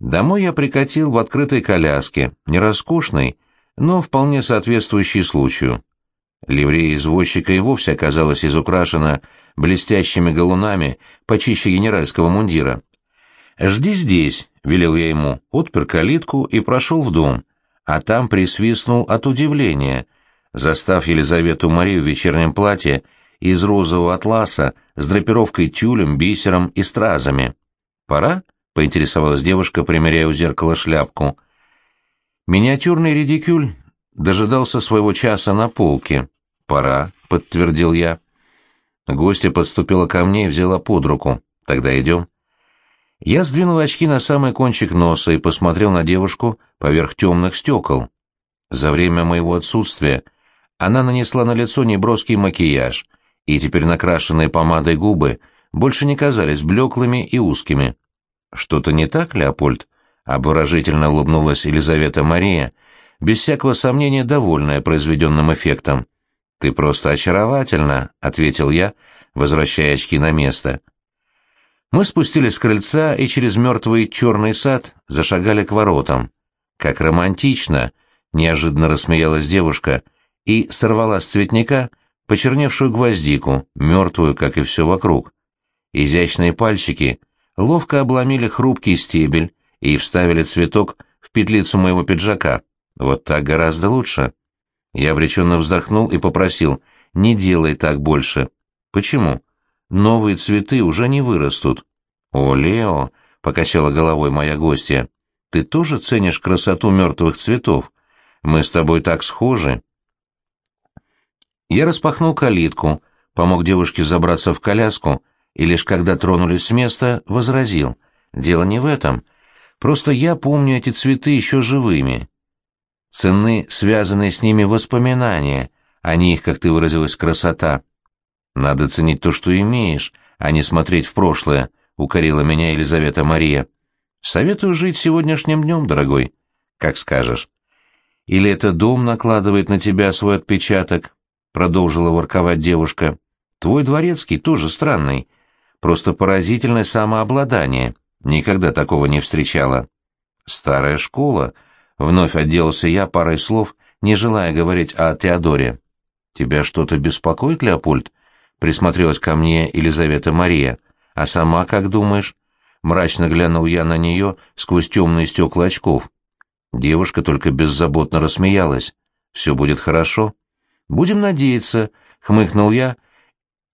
Домой я прикатил в открытой коляске, не роскошной, но вполне соответствующей случаю. Ливрея извозчика и вовсе оказалась изукрашена блестящими галунами почище генеральского мундира. «Жди здесь», — велел я ему, отпер калитку и прошел в дом, а там присвистнул от удивления, застав Елизавету Марию в вечернем платье из розового атласа с драпировкой тюлем, бисером и стразами. «Пора?» — поинтересовалась девушка, примеряя у зеркала шляпку. Миниатюрный редикюль дожидался своего часа на полке. «Пора», — подтвердил я. Гостья подступила ко мне и взяла под руку. «Тогда идем». Я сдвинул очки на самый кончик носа и посмотрел на девушку поверх темных стекол. За время моего отсутствия она нанесла на лицо неброский макияж, и теперь накрашенные помадой губы больше не казались блеклыми и узкими. «Что-то не так, Леопольд?» — обворожительно улыбнулась Елизавета Мария, без всякого сомнения довольная произведенным эффектом. «Ты просто очаровательна», — ответил я, возвращая очки на место. Мы спустились с крыльца и через мертвый черный сад зашагали к воротам. «Как романтично!» — неожиданно рассмеялась девушка и сорвала с цветника почерневшую гвоздику, мертвую, как и все вокруг. Изящные пальчики ловко обломили хрупкий стебель и вставили цветок в петлицу моего пиджака. Вот так гораздо лучше. Я обреченно вздохнул и попросил, не делай так больше. Почему? Новые цветы уже не вырастут. О, Лео, — покачала головой моя гостья, — ты тоже ценишь красоту мертвых цветов? Мы с тобой так схожи. Я распахнул калитку, помог девушке забраться в коляску, и лишь когда тронулись с места, возразил. Дело не в этом. Просто я помню эти цветы еще живыми. Ценны связанные с ними воспоминания, а не их, как ты выразилась, красота. Надо ценить то, что имеешь, а не смотреть в прошлое, — укорила меня Елизавета Мария. Советую жить сегодняшним днем, дорогой. Как скажешь. Или это дом накладывает на тебя свой отпечаток, — продолжила ворковать девушка. Твой дворецкий тоже странный. Просто поразительное самообладание. Никогда такого не встречала. Старая школа, Вновь отделался я парой слов, не желая говорить о Теодоре. «Тебя что-то беспокоит, Леопольд?» — присмотрелась ко мне Елизавета Мария. «А сама как думаешь?» Мрачно глянул я на нее сквозь темные стекла очков. Девушка только беззаботно рассмеялась. «Все будет хорошо?» «Будем надеяться», — хмыкнул я,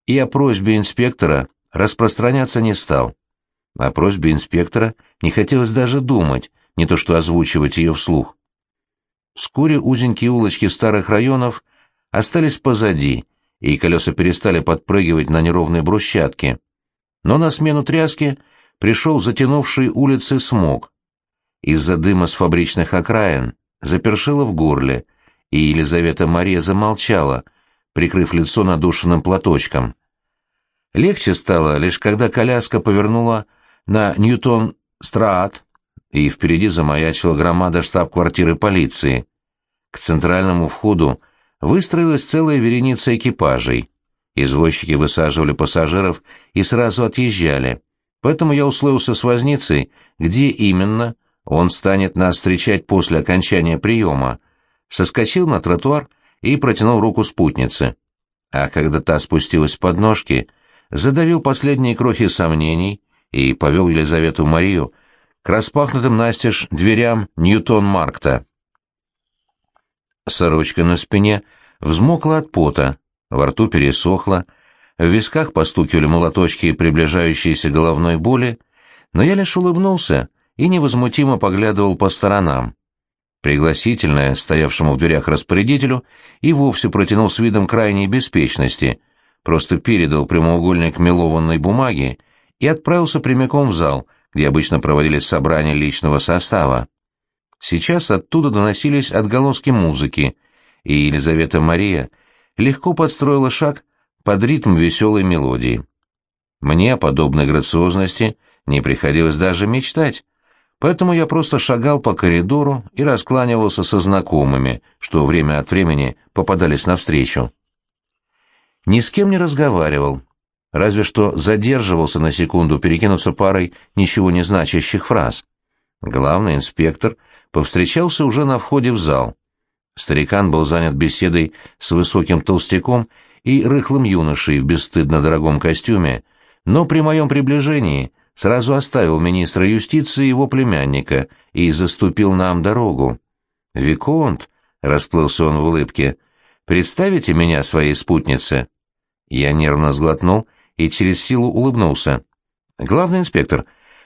и о просьбе инспектора распространяться не стал. О просьбе инспектора не хотелось даже думать, не то что озвучивать ее вслух. Вскоре узенькие улочки старых районов остались позади, и колеса перестали подпрыгивать на неровной брусчатке. Но на смену тряски пришел затянувший улицы смог. Из-за дыма с фабричных окраин запершило в горле, и Елизавета Мария замолчала, прикрыв лицо надушенным платочком. Легче стало, лишь когда коляска повернула на Ньютон-Страат, и впереди замаячила громада штаб-квартиры полиции. К центральному входу выстроилась целая вереница экипажей. Извозчики высаживали пассажиров и сразу отъезжали, поэтому я условился с возницей, где именно он станет нас встречать после окончания приема, соскочил на тротуар и протянул руку спутнице. А когда та спустилась под ножки, задавил последние крохи сомнений и повел Елизавету Марию к распахнутым настежь дверям Ньютон-Маркта. Сорочка на спине взмокла от пота, во рту пересохла, в висках постукивали молоточки приближающейся головной боли, но я лишь улыбнулся и невозмутимо поглядывал по сторонам. Пригласительное, стоявшему в дверях распорядителю, и вовсе протянул с видом крайней беспечности, просто передал прямоугольник мелованной бумаги и отправился прямиком в зал — где обычно проводились собрания личного состава. Сейчас оттуда доносились отголоски музыки, и Елизавета Мария легко подстроила шаг под ритм веселой мелодии. Мне о подобной грациозности не приходилось даже мечтать, поэтому я просто шагал по коридору и раскланивался со знакомыми, что время от времени попадались навстречу. Ни с кем не разговаривал, разве что задерживался на секунду перекинуться парой ничего не значащих фраз. Главный инспектор повстречался уже на входе в зал. Старикан был занят беседой с высоким толстяком и рыхлым юношей в бесстыдно дорогом костюме, но при моем приближении сразу оставил министра юстиции его племянника и заступил нам дорогу. «Виконт», — расплылся он в улыбке, — «представите меня своей спутнице?» Я нервно сглотнул и через силу улыбнулся. «Главный инспектор,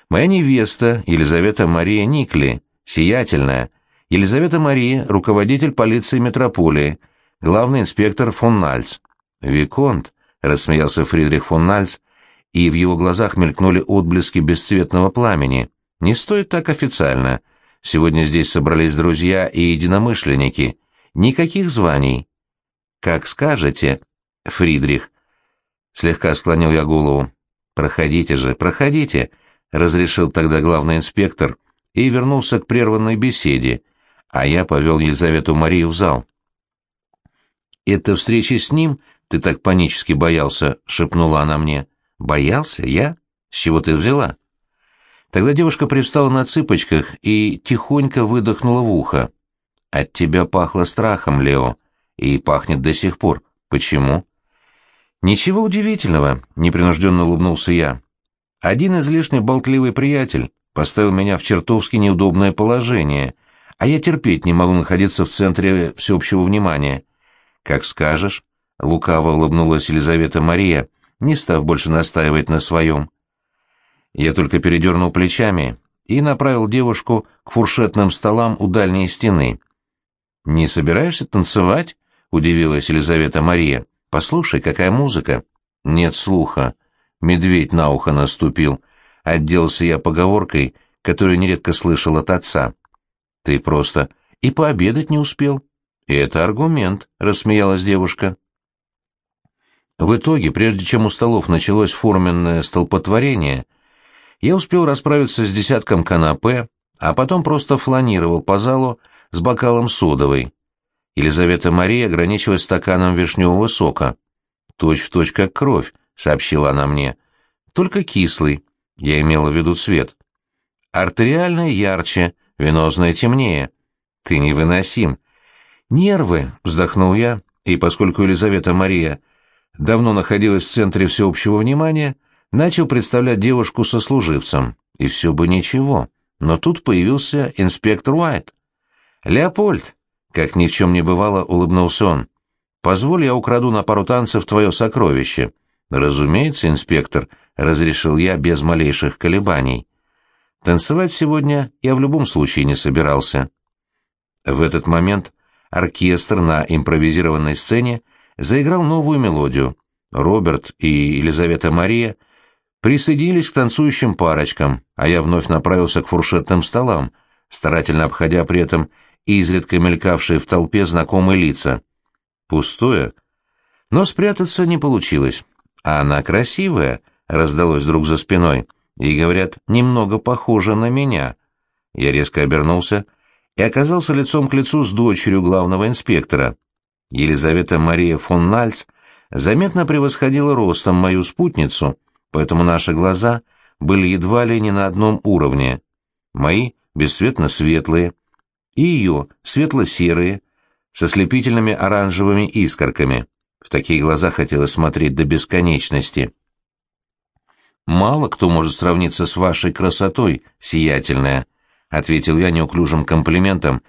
моя невеста Елизавета Мария Никли, сиятельная, Елизавета Мария, руководитель полиции метрополии, главный инспектор фон Нальц». «Виконт», — рассмеялся Фридрих фон Нальц, и в его глазах мелькнули отблески бесцветного пламени. «Не стоит так официально. Сегодня здесь собрались друзья и единомышленники. Никаких званий». «Как скажете, Фридрих», — слегка склонил я голову. «Проходите же, проходите», — разрешил тогда главный инспектор и вернулся к прерванной беседе, а я повел Елизавету Марию в зал. «Это встречи с ним ты так панически боялся?» — шепнула она мне. «Боялся? Я? С чего ты взяла?» Тогда девушка привстала на цыпочках и тихонько выдохнула в ухо. «От тебя пахло страхом, Лео, и пахнет до сих пор. Почему?» «Ничего удивительного», — непринужденно улыбнулся я. «Один излишне болтливый приятель поставил меня в чертовски неудобное положение, а я терпеть не могу находиться в центре всеобщего внимания». «Как скажешь», — лукаво улыбнулась Елизавета Мария, не став больше настаивать на своем. Я только передернул плечами и направил девушку к фуршетным столам у дальней стены. «Не собираешься танцевать?» — удивилась Елизавета Мария. «Послушай, какая музыка!» «Нет слуха». Медведь на ухо наступил. Отделался я поговоркой, которую нередко слышал от отца. «Ты просто и пообедать не успел». «И это аргумент», — рассмеялась девушка. В итоге, прежде чем у столов началось форменное столпотворение, я успел расправиться с десятком канапе, а потом просто фланировал по залу с бокалом содовой. Елизавета Мария ограничилась стаканом вишневого сока. «Точь в точь как кровь», — сообщила она мне. «Только кислый», — я имела в виду цвет. «Артериальное ярче, венозное темнее. Ты невыносим». «Нервы», — вздохнул я, и поскольку Елизавета Мария давно находилась в центре всеобщего внимания, начал представлять девушку сослуживцам. И все бы ничего, но тут появился инспектор Уайт. «Леопольд», — как ни в чем не бывало, улыбнулся он, — «позволь я украду на пару танцев твое сокровище». «Разумеется, инспектор», — разрешил я без малейших колебаний. Танцевать сегодня я в любом случае не собирался. В этот момент оркестр на импровизированной сцене заиграл новую мелодию. Роберт и Елизавета Мария присоединились к танцующим парочкам, а я вновь направился к фуршетным столам, старательно обходя при этом изредка мелькавшие в толпе знакомые лица. Пустое. Но спрятаться не получилось. А она красивая, раздалось вдруг за спиной, и, говорят, немного похожа на меня. Я резко обернулся и оказался лицом к лицу с дочерью главного инспектора. Елизавета Мария фон Нальц заметно превосходила ростом мою спутницу, поэтому наши глаза были едва ли не на одном уровне. Мои бесцветно светлые, и ее светло-серые, со слепительными оранжевыми искорками. В такие глаза хотелось смотреть до бесконечности. «Мало кто может сравниться с вашей красотой, сиятельная», — ответил я неуклюжим комплиментом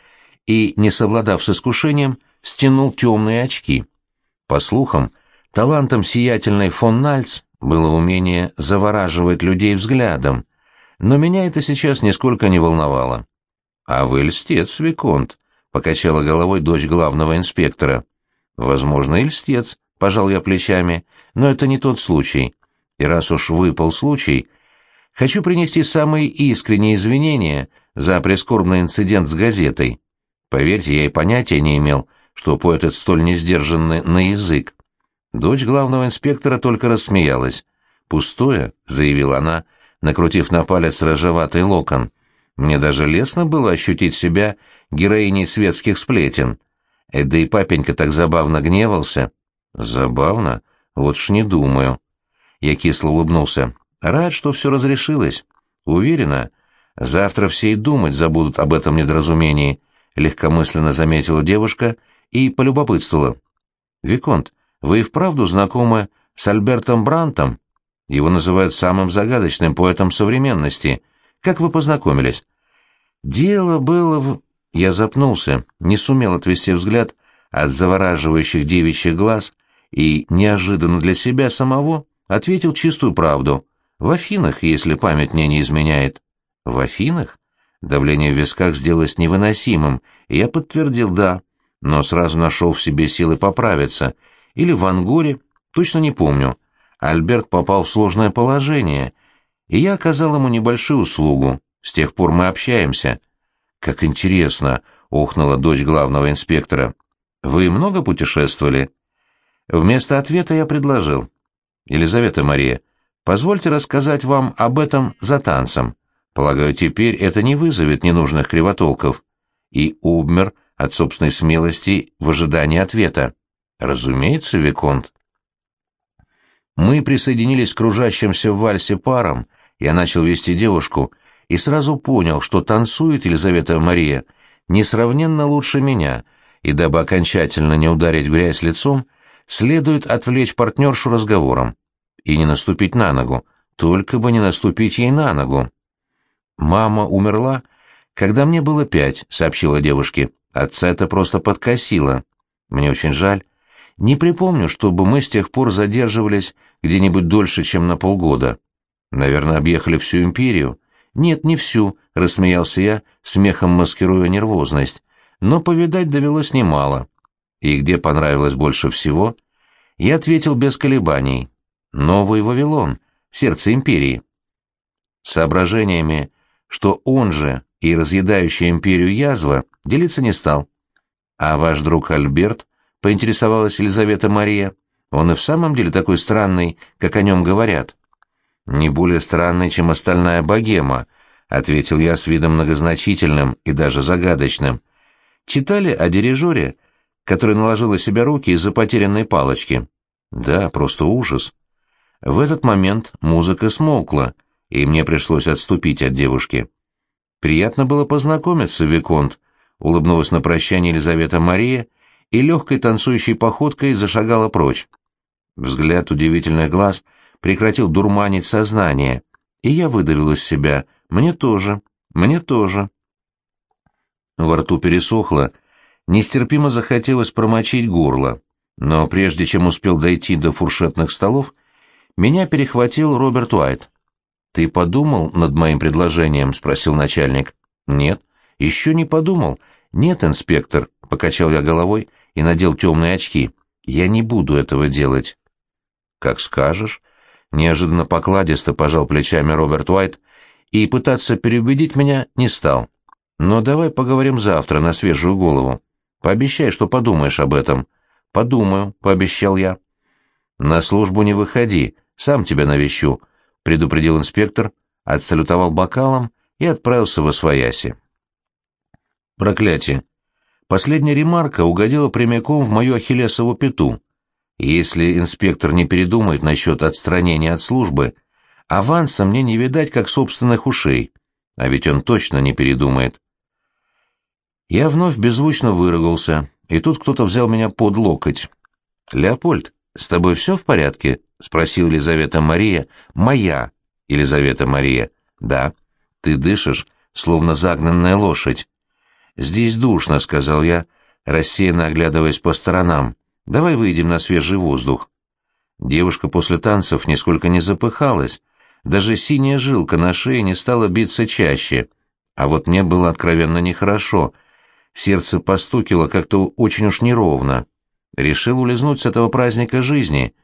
и, не совладав с искушением, стянул темные очки. По слухам, талантом сиятельной фон Нальц было умение завораживать людей взглядом, но меня это сейчас нисколько не волновало. «А вы льстец, Виконт», — покачала головой дочь главного инспектора. «Возможно, и льстец», — пожал я плечами, — «но это не тот случай. И раз уж выпал случай, хочу принести самые искренние извинения за прискорбный инцидент с газетой. Поверьте, я и понятия не имел, что поэт столь несдержанный на язык. Дочь главного инспектора только рассмеялась. «Пустое», — заявила она, накрутив на палец рыжеватый локон. «Мне даже лестно было ощутить себя героиней светских сплетен. Э, да и папенька так забавно гневался». «Забавно? Вот ж не думаю». Я кисло улыбнулся. «Рад, что все разрешилось. Уверена, Завтра все и думать забудут об этом недоразумении, легкомысленно заметила девушка и полюбопытствовала. Виконт, вы и вправду знакомы с Альбертом Брантом? Его называют самым загадочным поэтом современности. Как вы познакомились? Дело было в... Я запнулся, не сумел отвести взгляд от завораживающих девичьих глаз и, неожиданно для себя самого, ответил чистую правду. В Афинах, если память мне не изменяет. В Афинах? Давление в висках сделалось невыносимым, и я подтвердил «да», но сразу нашел в себе силы поправиться. Или в Ангоре, точно не помню. Альберт попал в сложное положение, и я оказал ему небольшую услугу. С тех пор мы общаемся. «Как интересно!» — охнула дочь главного инспектора. «Вы много путешествовали?» Вместо ответа я предложил. «Елизавета Мария, позвольте рассказать вам об этом за танцем. Полагаю, теперь это не вызовет ненужных кривотолков». И обмер от собственной смелости в ожидании ответа. «Разумеется, Виконт». Мы присоединились к кружащимся в вальсе парам, я начал вести девушку и сразу понял, что танцует Елизавета Мария несравненно лучше меня, и дабы окончательно не ударить грязь лицом, следует отвлечь партнершу разговором и не наступить на ногу, только бы не наступить ей на ногу. «Мама умерла, когда мне было пять», — сообщила девушке. «Отца это просто подкосило. Мне очень жаль. Не припомню, чтобы мы с тех пор задерживались где-нибудь дольше, чем на полгода. Наверное, объехали всю империю. Нет, не всю, — рассмеялся я, смехом маскируя нервозность. Но повидать довелось немало. И где понравилось больше всего? Я ответил без колебаний. Новый Вавилон, сердце империи. Соображениями, что он же и разъедающая империю язва, делиться не стал. А ваш друг Альберт — поинтересовалась Елизавета Мария. «Он и в самом деле такой странный, как о нем говорят». «Не более странный, чем остальная богема», — ответил я с видом многозначительным и даже загадочным. «Читали о дирижере, который наложил на себя руки из-за потерянной палочки?» «Да, просто ужас». В этот момент музыка смолкла, и мне пришлось отступить от девушки. «Приятно было познакомиться, Виконт», — улыбнулась на прощание Елизавета Мария и легкой танцующей походкой зашагала прочь. Взгляд удивительных глаз прекратил дурманить сознание, и я выдавил из себя «мне тоже, мне тоже». Во рту пересохло, нестерпимо захотелось промочить горло, но прежде чем успел дойти до фуршетных столов, меня перехватил Роберт Уайт. «Ты подумал над моим предложением?» — спросил начальник. «Нет, еще не подумал. Нет, инспектор, — покачал я головой и надел темные очки. «Я не буду этого делать». «Как скажешь». Неожиданно покладисто пожал плечами Роберт Уайт и пытаться переубедить меня не стал. «Но давай поговорим завтра на свежую голову. Пообещай, что подумаешь об этом». «Подумаю», — пообещал я. «На службу не выходи, сам тебя навещу», — предупредил инспектор, отсалютовал бокалом и отправился во свояси. Проклятие. Последняя ремарка угодила прямиком в мою ахиллесову пяту. Если инспектор не передумает насчет отстранения от службы, аванса мне не видать, как собственных ушей. А ведь он точно не передумает. Я вновь беззвучно выругался, и тут кто-то взял меня под локоть. «Леопольд, с тобой все в порядке?» — спросила Елизавета Мария. «Моя Елизавета Мария». «Да». «Ты дышишь, словно загнанная лошадь». «Здесь душно», — сказал я, рассеянно оглядываясь по сторонам. «Давай выйдем на свежий воздух». Девушка после танцев нисколько не запыхалась, даже синяя жилка на шее не стала биться чаще. А вот мне было откровенно нехорошо. Сердце постукило как-то очень уж неровно. Решил улизнуть с этого праздника жизни.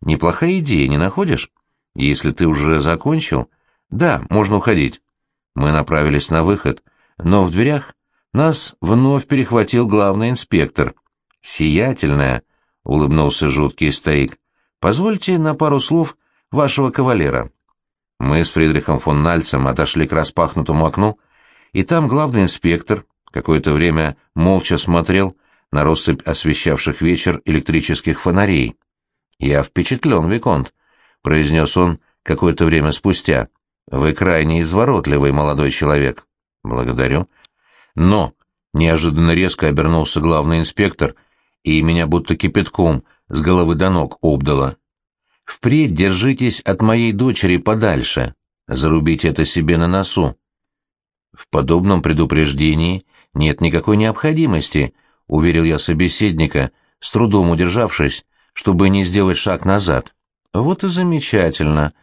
Неплохая идея, не находишь? Если ты уже закончил? Да, можно уходить. Мы направились на выход, но в дверях нас вновь перехватил главный инспектор. «Сиятельная», — улыбнулся жуткий стоик, — «позвольте на пару слов вашего кавалера». Мы с Фридрихом фон Нальцем отошли к распахнутому окну, и там главный инспектор какое-то время молча смотрел на россыпь освещавших вечер электрических фонарей. «Я впечатлен, Виконт», — произнес он какое-то время спустя. Вы крайне изворотливый молодой человек. Благодарю. Но, неожиданно резко обернулся главный инспектор, и меня будто кипятком с головы до ног обдало. Впредь держитесь от моей дочери подальше. Зарубите это себе на носу. В подобном предупреждении нет никакой необходимости, уверил я собеседника, с трудом удержавшись, чтобы не сделать шаг назад. Вот и замечательно,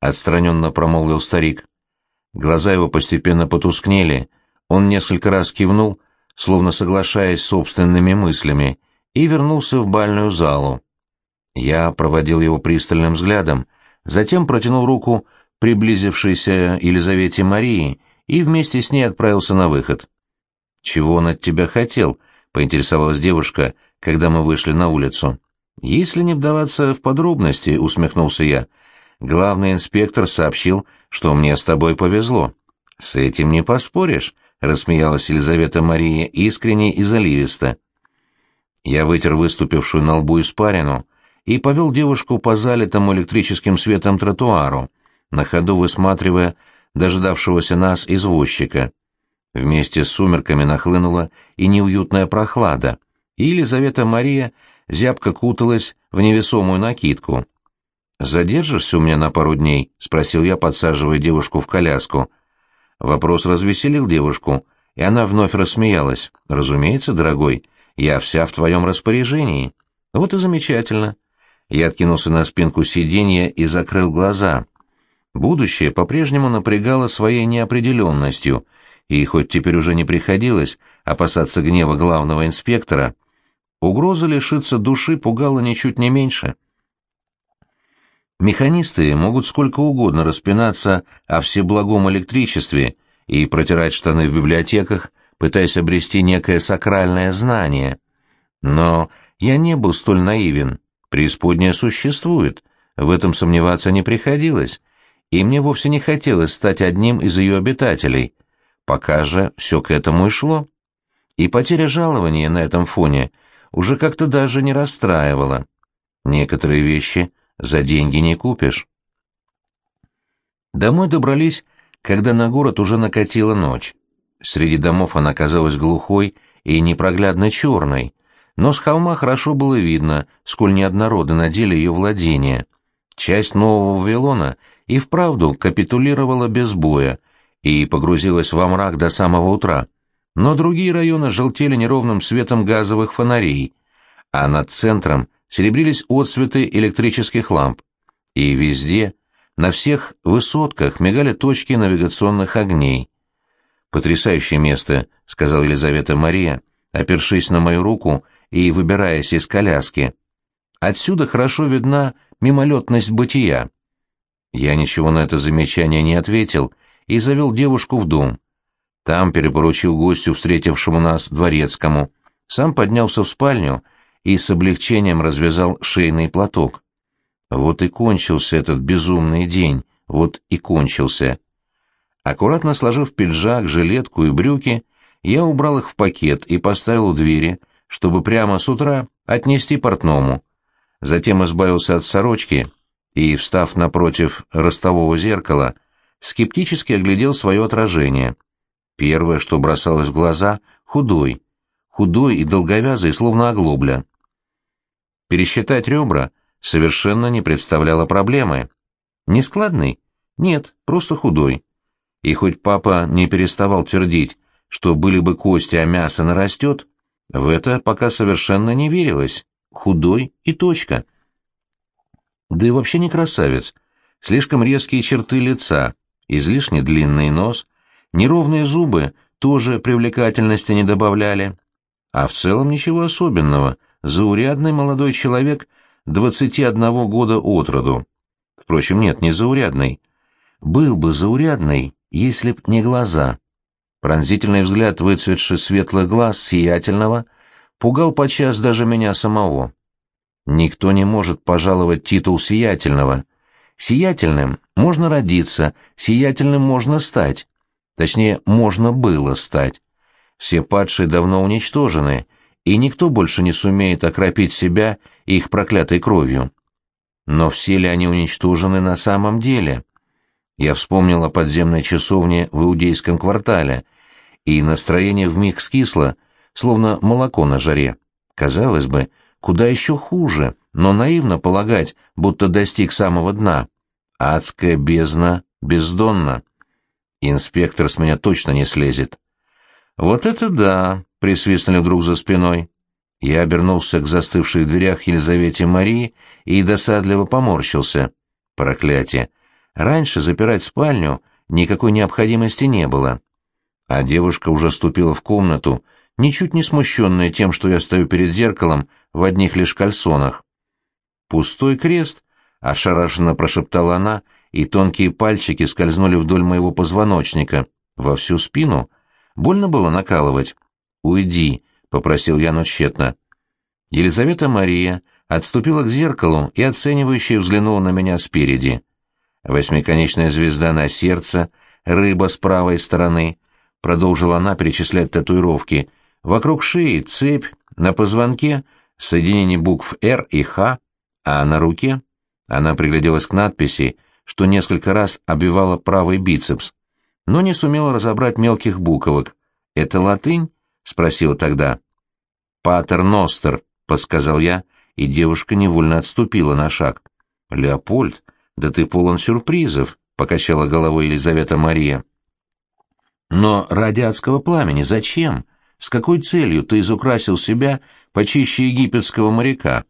отстраненно промолвил старик. Глаза его постепенно потускнели, он несколько раз кивнул, словно соглашаясь с собственными мыслями, и вернулся в бальную залу. Я проводил его пристальным взглядом, затем протянул руку приблизившейся Елизавете Марии и вместе с ней отправился на выход. «Чего он от тебя хотел?» — поинтересовалась девушка, когда мы вышли на улицу. «Если не вдаваться в подробности», — усмехнулся я, — «главный инспектор сообщил, что мне с тобой повезло». «С этим не поспоришь», — рассмеялась Елизавета Мария искренне и заливисто. Я вытер выступившую на лбу испарину и повел девушку по залитому электрическим светом тротуару, на ходу высматривая дожидавшегося нас извозчика. Вместе с сумерками нахлынула и неуютная прохлада, и Елизавета Мария зябко куталась в невесомую накидку. «Задержишься у меня на пару дней?» — спросил я, подсаживая девушку в коляску. Вопрос развеселил девушку, и она вновь рассмеялась. «Разумеется, дорогой, я вся в твоем распоряжении». «Вот и замечательно». Я откинулся на спинку сиденья и закрыл глаза. Будущее по-прежнему напрягало своей неопределенностью, и хоть теперь уже не приходилось опасаться гнева главного инспектора, угроза лишиться души пугала ничуть не меньше. Механисты могут сколько угодно распинаться о всеблагом электричестве и протирать штаны в библиотеках, пытаясь обрести некое сакральное знание. Но я не был столь наивен. Преисподняя существует, в этом сомневаться не приходилось, и мне вовсе не хотелось стать одним из ее обитателей. Пока же все к этому и шло. И потеря жалования на этом фоне уже как-то даже не расстраивала. Некоторые вещи за деньги не купишь. Домой добрались, когда на город уже накатила ночь. Среди домов она казалась глухой и непроглядно черной, но с холма хорошо было видно, сколь неоднородны на ее владения. Часть Нового Вавилона и вправду капитулировала без боя и погрузилась во мрак до самого утра, но другие районы желтели неровным светом газовых фонарей, а над центром серебрились отсветы электрических ламп. И везде, на всех высотках мигали точки навигационных огней. «Потрясающее место», — сказала Елизавета Мария, опершись на мою руку и выбираясь из коляски. «Отсюда хорошо видна мимолетность бытия». Я ничего на это замечание не ответил и завел девушку в дом. Там перепоручил гостю, встретившему нас, дворецкому. Сам поднялся в спальню и с облегчением развязал шейный платок. Вот и кончился этот безумный день, вот и кончился. Аккуратно сложив пиджак, жилетку и брюки, я убрал их в пакет и поставил у двери, чтобы прямо с утра отнести портному. Затем избавился от сорочки и, встав напротив ростового зеркала, скептически оглядел свое отражение. Первое, что бросалось в глаза — худой. Худой и долговязый, словно оглобля. Пересчитать ребра совершенно не представляло проблемы. Нескладный? Нет, просто худой. И хоть папа не переставал твердить, что были бы кости, а мясо нарастет, в это пока совершенно не верилось. Худой и точка. Да и вообще не красавец. Слишком резкие черты лица, излишне длинный нос, неровные зубы тоже привлекательности не добавляли. А в целом ничего особенного — заурядный молодой человек 21 года от роду. Впрочем, нет, не заурядный. Был бы заурядный, если б не глаза. Пронзительный взгляд выцветший светлых глаз сиятельного пугал подчас даже меня самого. Никто не может пожаловать титул сиятельного. Сиятельным можно родиться, сиятельным можно стать. Точнее, можно было стать. Все падшие давно уничтожены — и никто больше не сумеет окропить себя их проклятой кровью. Но все ли они уничтожены на самом деле? Я вспомнил о подземной часовне в иудейском квартале, и настроение вмиг скисло, словно молоко на жаре. Казалось бы, куда еще хуже, но наивно полагать, будто достиг самого дна. Адская бездна бездонна. Инспектор с меня точно не слезет. «Вот это да!» — присвистнули вдруг за спиной. Я обернулся к застывшей в дверях Елизавете Марии и досадливо поморщился. Проклятие! Раньше запирать спальню никакой необходимости не было. А девушка уже ступила в комнату, ничуть не смущенная тем, что я стою перед зеркалом в одних лишь кальсонах. «Пустой крест», — ошарашенно прошептала она, и тонкие пальчики скользнули вдоль моего позвоночника, во всю спину. Больно было накалывать. «Уйди», — попросил я, но тщетно. Елизавета Мария отступила к зеркалу и оценивающе взглянула на меня спереди. Восьмиконечная звезда на сердце, рыба с правой стороны, продолжила она перечислять татуировки, вокруг шеи цепь, на позвонке соединение букв «Р» и «Х», а на руке она пригляделась к надписи, что несколько раз обвивала правый бицепс, но не сумела разобрать мелких буквок. «Это латынь?» — спросила тогда. «Патер Ностер», — подсказал я, и девушка невольно отступила на шаг. «Леопольд, да ты полон сюрпризов», — покачала головой Елизавета Мария. «Но ради адского пламени зачем? С какой целью ты изукрасил себя почище египетского моряка?»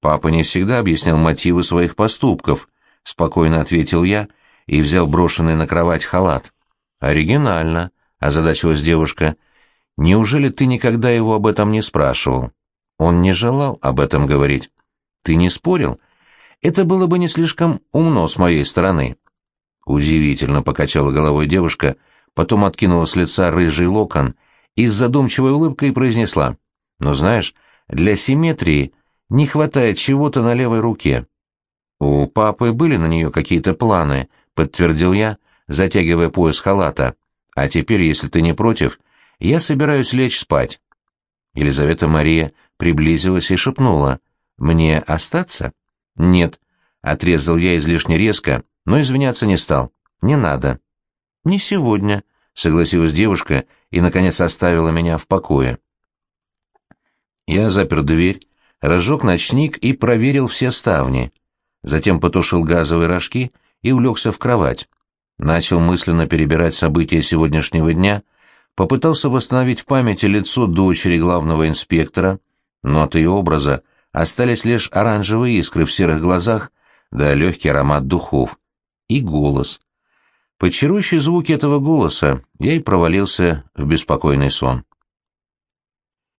«Папа не всегда объяснял мотивы своих поступков», — спокойно ответил я и взял брошенный на кровать халат. «Оригинально», — озадачилась девушка. «Неужели ты никогда его об этом не спрашивал?» Он не желал об этом говорить. «Ты не спорил?» Это было бы не слишком умно с моей стороны. Удивительно покачала головой девушка, потом откинула с лица рыжий локон и с задумчивой улыбкой произнесла. «Но знаешь, для симметрии не хватает чего-то на левой руке». «У папы были на нее какие-то планы», — подтвердил я, затягивая пояс халата. «А теперь, если ты не против, я собираюсь лечь спать». Елизавета Мария приблизилась и шепнула. «Мне остаться?» «Нет», — отрезал я излишне резко, но извиняться не стал. «Не надо». «Не сегодня», — согласилась девушка и, наконец, оставила меня в покое. Я запер дверь, разжег ночник и проверил все ставни. Затем потушил газовые рожки и улегся в кровать. Начал мысленно перебирать события сегодняшнего дня, попытался восстановить в памяти лицо дочери главного инспектора, но от ее образа остались лишь оранжевые искры в серых глазах да легкий аромат духов. И голос. Под звуки этого голоса я и провалился в беспокойный сон.